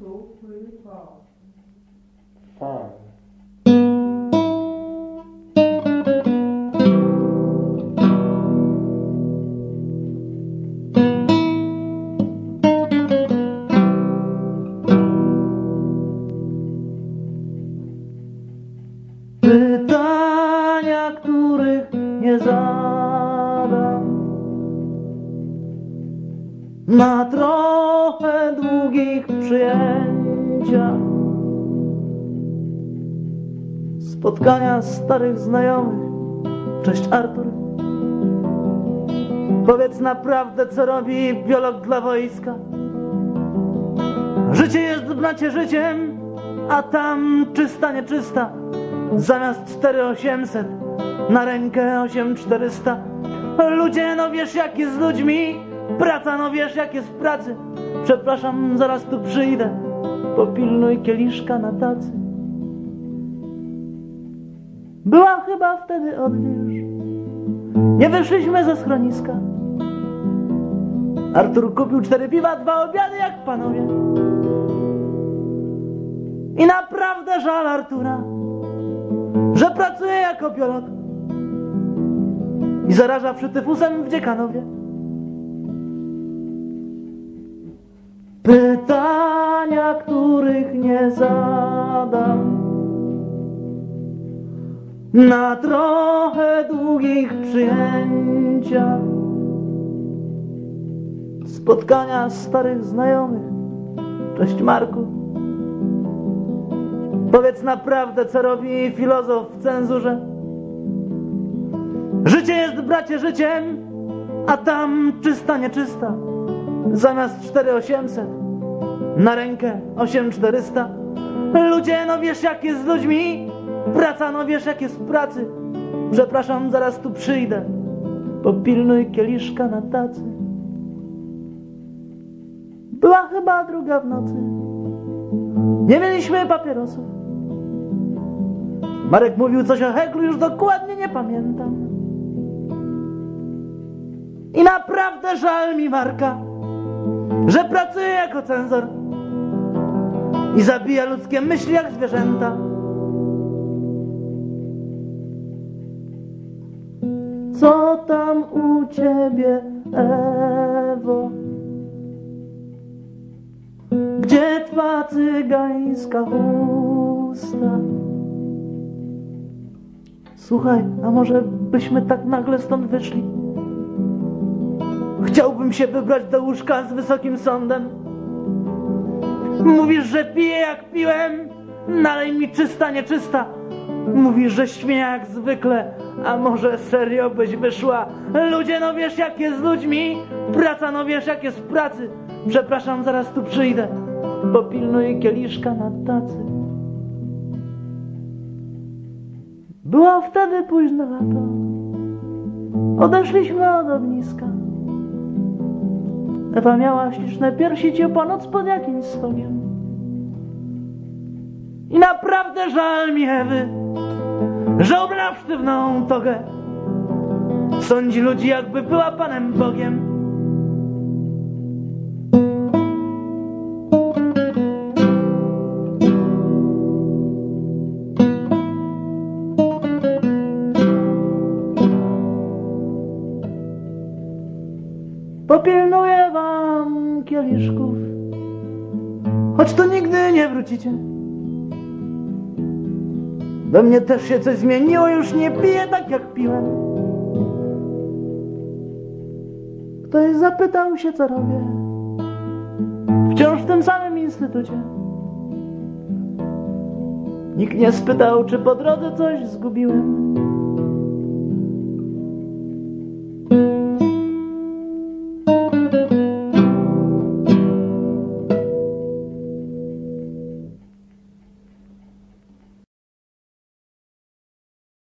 two, three, four. Fine. Pytania, których nie zadam Na długich przyjęciach Spotkania starych znajomych. Cześć Artur. Powiedz naprawdę co robi biolog dla wojska. Życie jest bracie życiem A tam czysta nieczysta. Zamiast 4800 na rękę 8400 Ludzie no wiesz jak jest z ludźmi. Praca no wiesz jak jest w pracy Przepraszam zaraz tu przyjdę. Popilnuj kieliszka na tacy. Była chyba wtedy odwilż Nie wyszliśmy ze schroniska. Artur kupił cztery piwa, dwa obiady jak panowie. I naprawdę żal Artura że pracuje jako biolog. I zaraża przytyfusem w Dziekanowie. Pytania, których nie zadam na trochę długich przyjęciach spotkania starych znajomych. Cześć Marku. Powiedz naprawdę, co robi filozof w cenzurze. Życie jest, bracie, życiem, a tam czysta, nieczysta. Zamiast 4800 na rękę 8400. Ludzie, no wiesz, jak jest z ludźmi. Praca, no wiesz, jak jest w pracy. Przepraszam, zaraz tu przyjdę. Popilnuj kieliszka na tacy. Była chyba druga w nocy. Nie mieliśmy papierosów. Marek mówił coś o heklu, już dokładnie nie pamiętam. I naprawdę żal mi Marka, że pracuje jako cenzor i zabija ludzkie myśli jak zwierzęta. Co tam u ciebie, Ewo? Gdzie twa cygańska chusta? Słuchaj, a może byśmy tak nagle stąd wyszli? Chciałbym się wybrać do łóżka z wysokim sądem. Mówisz, że piję jak piłem, nalej mi czysta, nieczysta. Mówisz, że śmieję jak zwykle, a może serio byś wyszła? Ludzie, no wiesz jak jest z ludźmi, praca, no wiesz jak jest w pracy. Przepraszam, zaraz tu przyjdę, popilnuję kieliszka na tacy. Było wtedy późne lato. Odeszliśmy od ogniska. Ewa miała śliczne piersi ciepła pod jakimś stogiem. I naprawdę żal mi Ewy, że ubrana w sztywną togę. Sądzi ludzi, jakby była Panem Bogiem. Popilnuję wam kieliszków, choć tu nigdy nie wrócicie. We mnie też się coś zmieniło, już nie piję tak jak piłem. Ktoś zapytał się, co robię. Wciąż w tym samym instytucie. Nikt nie spytał, czy po drodze coś zgubiłem.